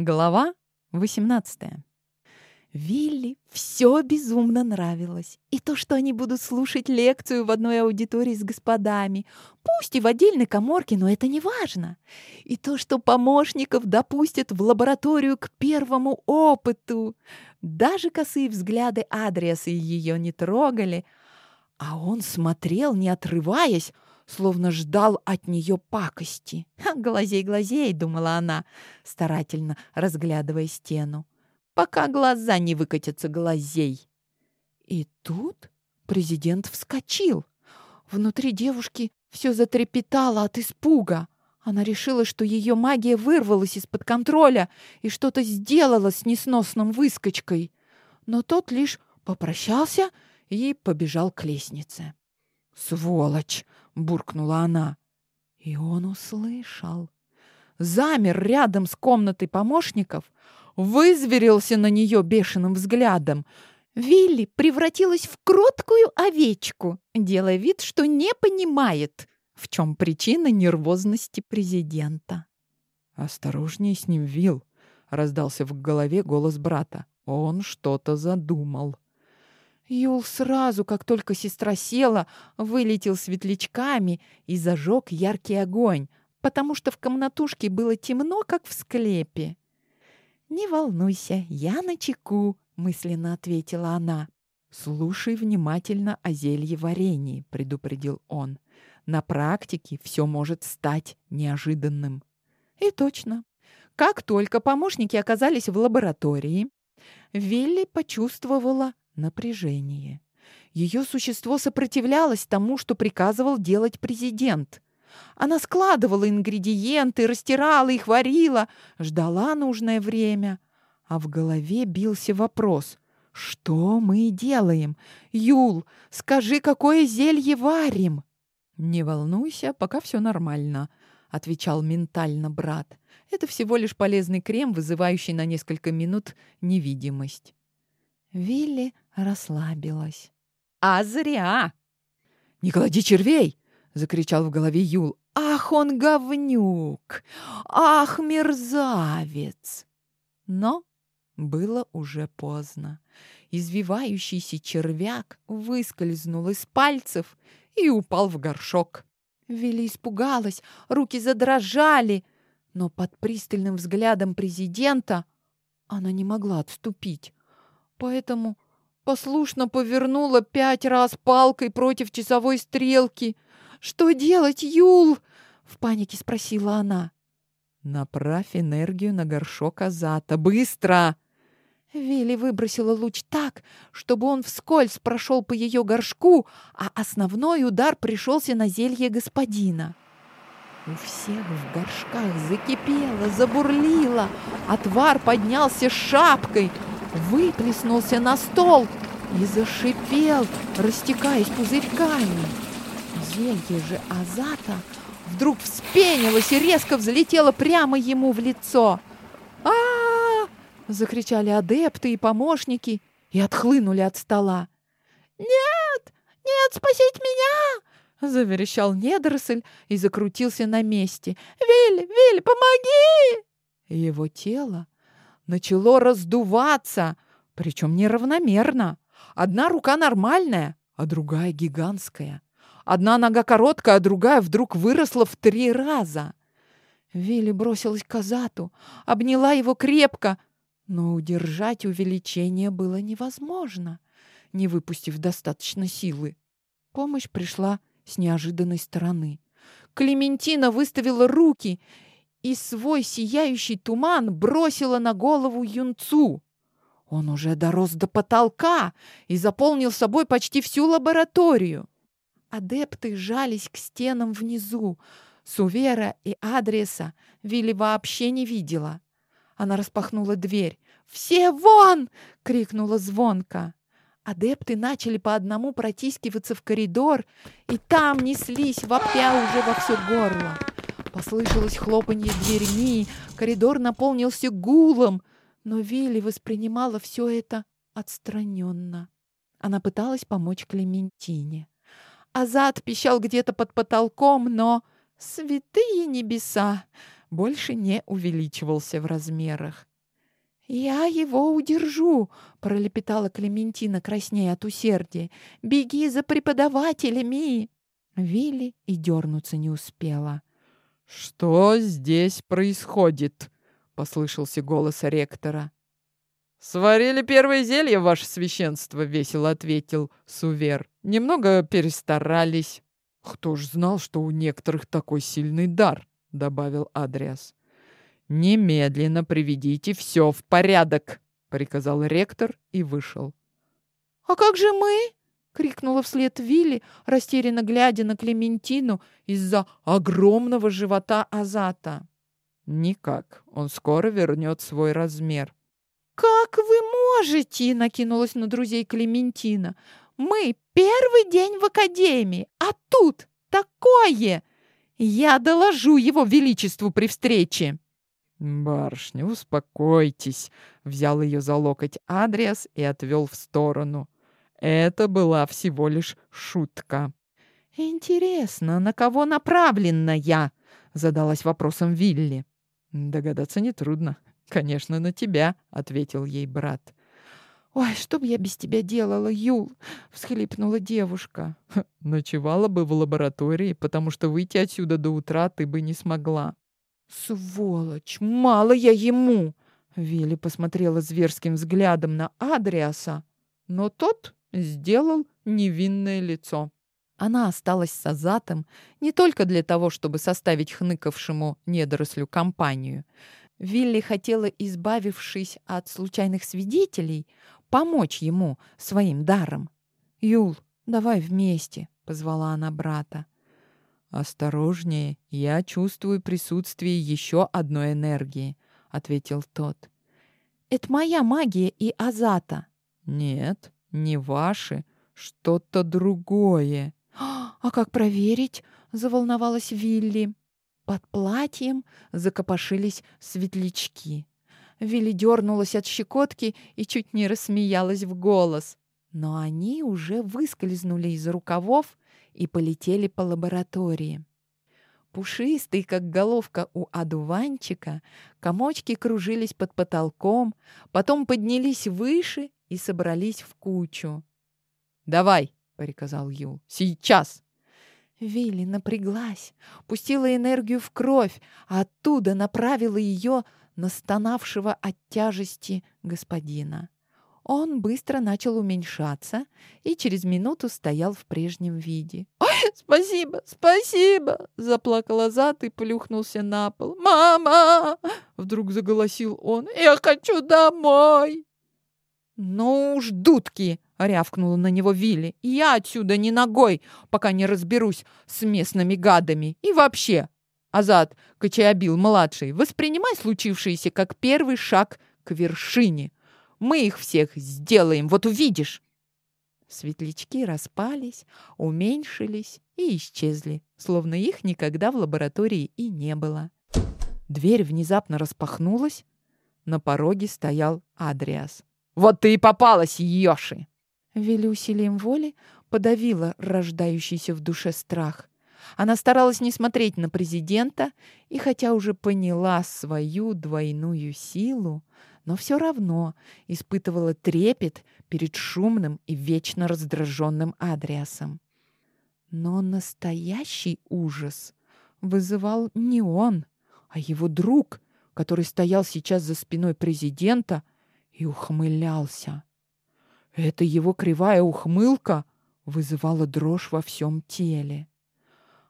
Глава 18 Вилли все безумно нравилось. И то, что они будут слушать лекцию в одной аудитории с господами, пусть и в отдельной коморке, но это не важно. И то, что помощников допустят в лабораторию к первому опыту. Даже косые взгляды Адриаса ее не трогали, а он смотрел, не отрываясь, словно ждал от нее пакости. «Глазей, глазей!» — думала она, старательно разглядывая стену. «Пока глаза не выкатятся глазей!» И тут президент вскочил. Внутри девушки все затрепетало от испуга. Она решила, что ее магия вырвалась из-под контроля и что-то сделала с несносным выскочкой. Но тот лишь попрощался и побежал к лестнице. «Сволочь!» — буркнула она. И он услышал. Замер рядом с комнатой помощников, вызверился на нее бешеным взглядом. Вилли превратилась в кроткую овечку, делая вид, что не понимает, в чем причина нервозности президента. «Осторожнее с ним, Вил!» — раздался в голове голос брата. «Он что-то задумал». Юл сразу, как только сестра села, вылетел светлячками и зажег яркий огонь, потому что в комнатушке было темно, как в склепе. «Не волнуйся, я на чеку», — мысленно ответила она. «Слушай внимательно о зелье варенье», — предупредил он. «На практике все может стать неожиданным». И точно. Как только помощники оказались в лаборатории, Вилли почувствовала напряжение. Ее существо сопротивлялось тому, что приказывал делать президент. Она складывала ингредиенты, растирала их, варила, ждала нужное время. А в голове бился вопрос — «Что мы делаем? Юл, скажи, какое зелье варим?» «Не волнуйся, пока все нормально», — отвечал ментально брат. «Это всего лишь полезный крем, вызывающий на несколько минут невидимость». Вилли расслабилась. «А зря!» «Не клади червей!» — закричал в голове Юл. «Ах, он говнюк! Ах, мерзавец!» Но было уже поздно. Извивающийся червяк выскользнул из пальцев и упал в горшок. Вилли испугалась, руки задрожали, но под пристальным взглядом президента она не могла отступить. Поэтому послушно повернула пять раз палкой против часовой стрелки. «Что делать, Юл?» — в панике спросила она. «Направь энергию на горшок Азата. Быстро!» Вилли выбросила луч так, чтобы он вскользь прошел по ее горшку, а основной удар пришелся на зелье господина. У всех в горшках закипело, забурлило, отвар поднялся шапкой — выплеснулся на стол и зашипел, растекаясь пузырьками. Зелье же Азата вдруг вспенилось и резко взлетело прямо ему в лицо. а, закричали адепты и помощники и отхлынули от стола. «Нет! Нет, спасите меня!» Заверещал недоросль и закрутился на месте. «Вилли! Вилли, помоги!» Его тело начало раздуваться, причем неравномерно. Одна рука нормальная, а другая гигантская. Одна нога короткая, а другая вдруг выросла в три раза. Вилли бросилась к Азату, обняла его крепко, но удержать увеличение было невозможно, не выпустив достаточно силы. Помощь пришла с неожиданной стороны. Клементина выставила руки и свой сияющий туман бросила на голову юнцу. Он уже дорос до потолка и заполнил собой почти всю лабораторию. Адепты жались к стенам внизу. Сувера и Адреса Вилли вообще не видела. Она распахнула дверь. «Все вон!» — крикнула звонко. Адепты начали по одному протискиваться в коридор, и там неслись вопя уже во все горло. Послышалось хлопанье дверьми, коридор наполнился гулом, но Вилли воспринимала все это отстраненно. Она пыталась помочь Клементине. Азат пищал где-то под потолком, но святые небеса больше не увеличивался в размерах. «Я его удержу!» — пролепетала Клементина, краснея от усердия. «Беги за преподавателями!» Вилли и дернуться не успела. «Что здесь происходит?» — послышался голос ректора. «Сварили первое зелье, ваше священство», — весело ответил Сувер. «Немного перестарались». «Кто ж знал, что у некоторых такой сильный дар?» — добавил Адриас. «Немедленно приведите все в порядок», — приказал ректор и вышел. «А как же мы?» — крикнула вслед Вилли, растерянно глядя на Клементину из-за огромного живота Азата. «Никак. Он скоро вернет свой размер». «Как вы можете?» — накинулась на друзей Клементина. «Мы первый день в академии, а тут такое! Я доложу его величеству при встрече!» «Барышня, успокойтесь!» — взял ее за локоть Адриас и отвел в сторону. Это была всего лишь шутка. «Интересно, на кого направлена я?» — задалась вопросом Вилли. «Догадаться нетрудно. Конечно, на тебя», — ответил ей брат. «Ой, что бы я без тебя делала, Юл?» — всхлипнула девушка. «Ночевала бы в лаборатории, потому что выйти отсюда до утра ты бы не смогла». «Сволочь! Мало я ему!» Вилли посмотрела зверским взглядом на Адриаса, но тот сделал невинное лицо. Она осталась с Азатом не только для того, чтобы составить хныкавшему недорослю компанию. Вилли хотела, избавившись от случайных свидетелей, помочь ему своим даром. «Юл, давай вместе», — позвала она брата. «Осторожнее, я чувствую присутствие еще одной энергии», — ответил тот. «Это моя магия и Азата». «Нет, не ваши, что-то другое». «А как проверить?» — заволновалась Вилли. Под платьем закопошились светлячки. Вилли дернулась от щекотки и чуть не рассмеялась в голос. Но они уже выскользнули из рукавов и полетели по лаборатории. Пушистый, как головка у одуванчика, комочки кружились под потолком, потом поднялись выше и собрались в кучу. «Давай!» — приказал Юл. «Сейчас!» Вилли напряглась, пустила энергию в кровь, а оттуда направила ее на стонавшего от тяжести господина. Он быстро начал уменьшаться и через минуту стоял в прежнем виде. «Ой, спасибо, спасибо!» — заплакал Азат и плюхнулся на пол. «Мама!» — вдруг заголосил он. «Я хочу домой!» «Ну уж, дудки!» — рявкнула на него Вилли. «Я отсюда не ногой, пока не разберусь с местными гадами. И вообще, Азат Качаябил-младший, воспринимай случившееся как первый шаг к вершине. Мы их всех сделаем, вот увидишь!» Светлячки распались, уменьшились и исчезли, словно их никогда в лаборатории и не было. Дверь внезапно распахнулась. На пороге стоял Адриас. «Вот ты и попалась, Йоши!» Вилли усилием воли подавила рождающийся в душе страх. Она старалась не смотреть на президента, и хотя уже поняла свою двойную силу, но все равно испытывала трепет перед шумным и вечно раздраженным Адриасом. Но настоящий ужас вызывал не он, а его друг, который стоял сейчас за спиной президента и ухмылялся. Эта его кривая ухмылка вызывала дрожь во всем теле.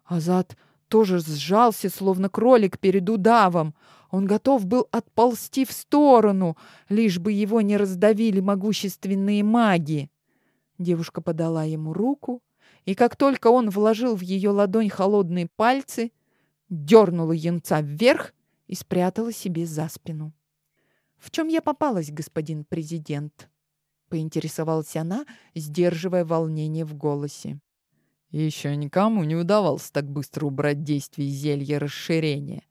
Азат тоже сжался, словно кролик перед удавом. Он готов был отползти в сторону, лишь бы его не раздавили могущественные маги. Девушка подала ему руку, и как только он вложил в ее ладонь холодные пальцы, дернула янца вверх и спрятала себе за спину. «В чем я попалась, господин президент?» — поинтересовалась она, сдерживая волнение в голосе. Еще никому не удавалось так быстро убрать действие зелья расширения.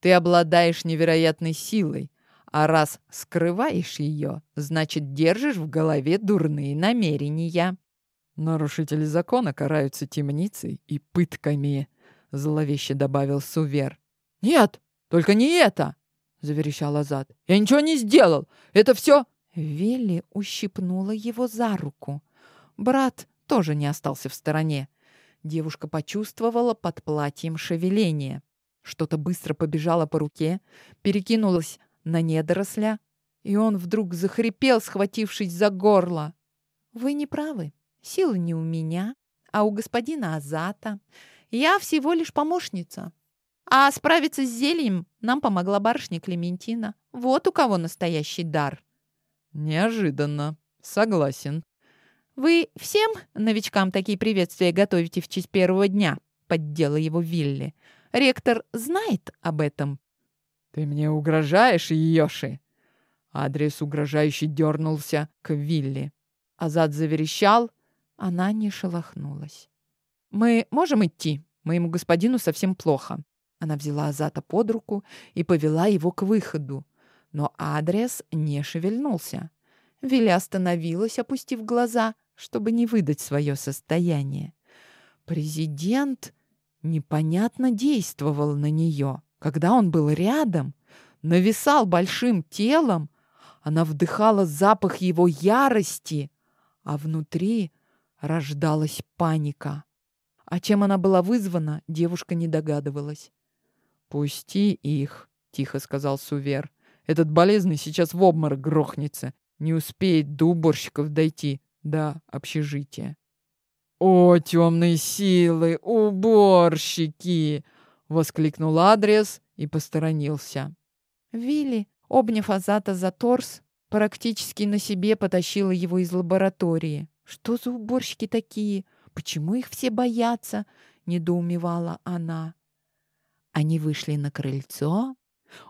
Ты обладаешь невероятной силой, а раз скрываешь ее, значит, держишь в голове дурные намерения. Нарушители закона караются темницей и пытками, зловеще добавил Сувер. Нет, только не это! Заверещал Азат. «Я ничего не сделал! Это все...» Вилли ущипнула его за руку. Брат тоже не остался в стороне. Девушка почувствовала под платьем шевеление. Что-то быстро побежало по руке, перекинулось на недоросля, и он вдруг захрипел, схватившись за горло. «Вы не правы. Силы не у меня, а у господина Азата. Я всего лишь помощница. А справиться с зельем нам помогла барышня Клементина. Вот у кого настоящий дар». «Неожиданно. Согласен». «Вы всем новичкам такие приветствия готовите в честь первого дня?» — поддела его Вилли. «Ректор знает об этом?» «Ты мне угрожаешь, Йоши?» Адрес угрожающе дернулся к Вилли. Азад заверещал. Она не шелохнулась. «Мы можем идти? Моему господину совсем плохо». Она взяла Азата под руку и повела его к выходу. Но адрес не шевельнулся. Вилли остановилась, опустив глаза, чтобы не выдать свое состояние. Президент непонятно действовал на нее. Когда он был рядом, нависал большим телом, она вдыхала запах его ярости, а внутри рождалась паника. А чем она была вызвана, девушка не догадывалась. «Пусти их», — тихо сказал Сувер. «Этот болезный сейчас в обморок грохнется. Не успеет до уборщиков дойти, до общежития». «О, темные силы! Уборщики!» — воскликнул адрес и посторонился. Вилли, обняв Азата за торс, практически на себе потащила его из лаборатории. «Что за уборщики такие? Почему их все боятся?» — недоумевала она. Они вышли на крыльцо.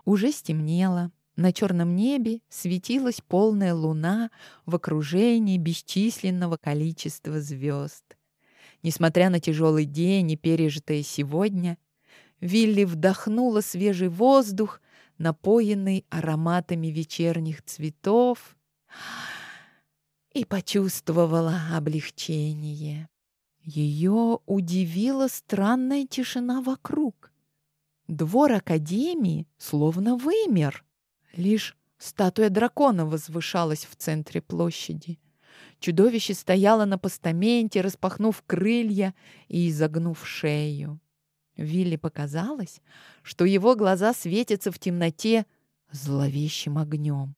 Уже стемнело. На черном небе светилась полная луна в окружении бесчисленного количества звезд. Несмотря на тяжелый день и пережитое сегодня, Вилли вдохнула свежий воздух, напоенный ароматами вечерних цветов, и почувствовала облегчение. Ее удивила странная тишина вокруг. Двор Академии словно вымер. Лишь статуя дракона возвышалась в центре площади. Чудовище стояло на постаменте, распахнув крылья и изогнув шею. Вилли показалось, что его глаза светятся в темноте зловещим огнем.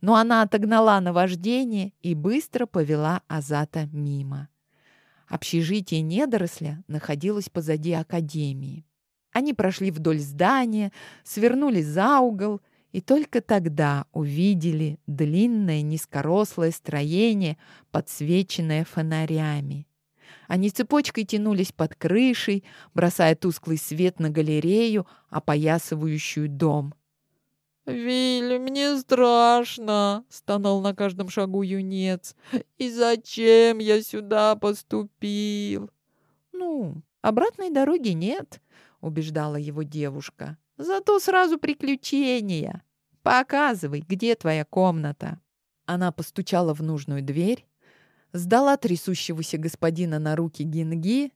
Но она отогнала наваждение и быстро повела Азата мимо. Общежитие недоросля находилось позади академии. Они прошли вдоль здания, свернули за угол и только тогда увидели длинное низкорослое строение, подсвеченное фонарями. Они цепочкой тянулись под крышей, бросая тусклый свет на галерею, опоясывающую дом. «Вилли, мне страшно!» — стонал на каждом шагу юнец. «И зачем я сюда поступил?» «Ну, обратной дороги нет», — убеждала его девушка. «Зато сразу приключения. Показывай, где твоя комната». Она постучала в нужную дверь, сдала трясущегося господина на руки Гинги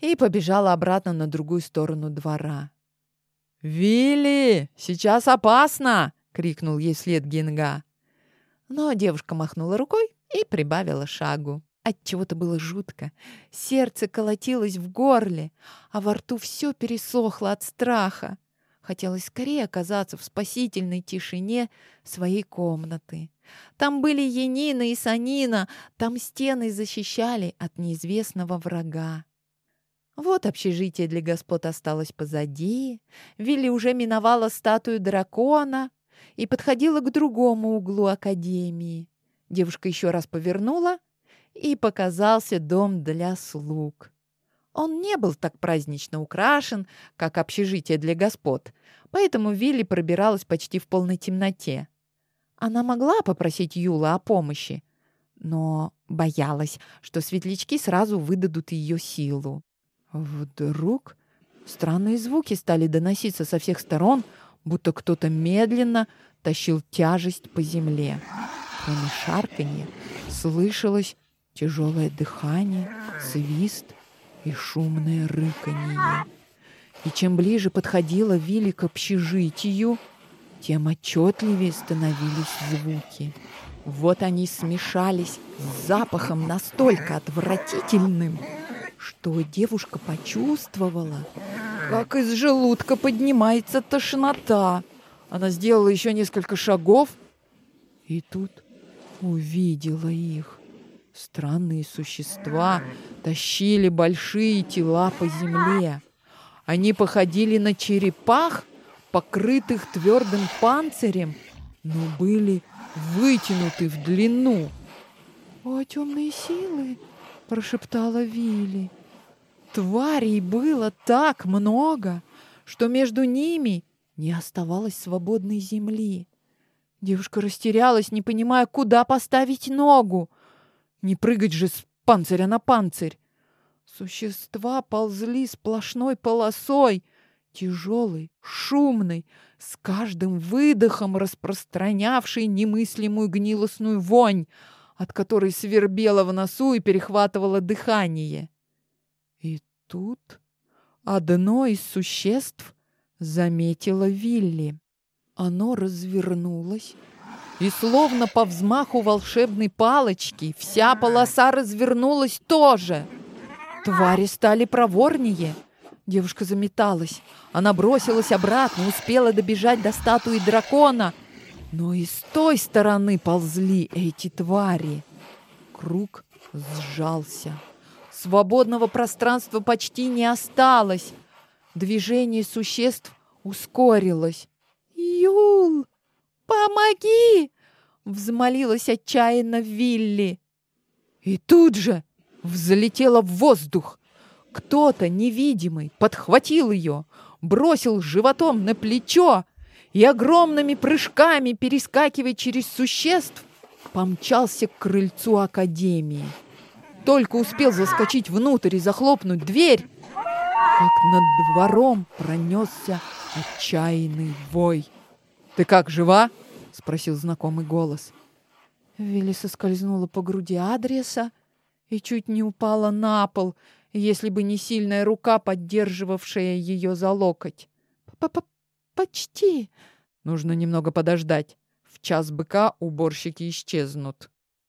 и побежала обратно на другую сторону двора. «Вилли, сейчас опасно!» — крикнул ей вслед Гинга. Но девушка махнула рукой и прибавила шагу. От чего то было жутко. Сердце колотилось в горле, а во рту все пересохло от страха. Хотелось скорее оказаться в спасительной тишине своей комнаты. Там были Енина и Санина, там стены защищали от неизвестного врага. Вот общежитие для господ осталось позади, Вилли уже миновала статую дракона и подходила к другому углу академии. Девушка еще раз повернула, и показался дом для слуг. Он не был так празднично украшен, как общежитие для господ, поэтому Вилли пробиралась почти в полной темноте. Она могла попросить Юла о помощи, но боялась, что светлячки сразу выдадут ее силу. Вдруг странные звуки стали доноситься со всех сторон, будто кто-то медленно тащил тяжесть по земле. Кроме шарканья слышалось тяжелое дыхание, свист — и шумное рыканье. И чем ближе подходила Вилли к общежитию, тем отчетливее становились звуки. Вот они смешались с запахом настолько отвратительным, что девушка почувствовала, как из желудка поднимается тошнота. Она сделала еще несколько шагов и тут увидела их. Странные существа тащили большие тела по земле. Они походили на черепах, покрытых твердым панцирем, но были вытянуты в длину. «О, темные силы!» — прошептала Вилли. Тварей было так много, что между ними не оставалось свободной земли. Девушка растерялась, не понимая, куда поставить ногу. Не прыгать же с панциря на панцирь. Существа ползли сплошной полосой, тяжелый, шумный, с каждым выдохом распространявший немыслимую гнилостную вонь, от которой свербело в носу и перехватывало дыхание. И тут одно из существ заметило Вилли. Оно развернулось, и словно по взмаху волшебной палочки вся полоса развернулась тоже. Твари стали проворнее — Девушка заметалась. Она бросилась обратно, успела добежать до статуи дракона. Но и с той стороны ползли эти твари. Круг сжался. Свободного пространства почти не осталось. Движение существ ускорилось. «Юл, помоги!» — взмолилась отчаянно Вилли. И тут же взлетела в воздух. Кто-то невидимый подхватил ее, бросил животом на плечо и огромными прыжками, перескакивая через существ, помчался к крыльцу Академии. Только успел заскочить внутрь и захлопнуть дверь, как над двором пронесся отчаянный вой. «Ты как, жива?» — спросил знакомый голос. Вилли соскользнула по груди адреса и чуть не упала на пол — если бы не сильная рука, поддерживавшая ее за локоть. П -п «Почти». Нужно немного подождать. В час быка уборщики исчезнут.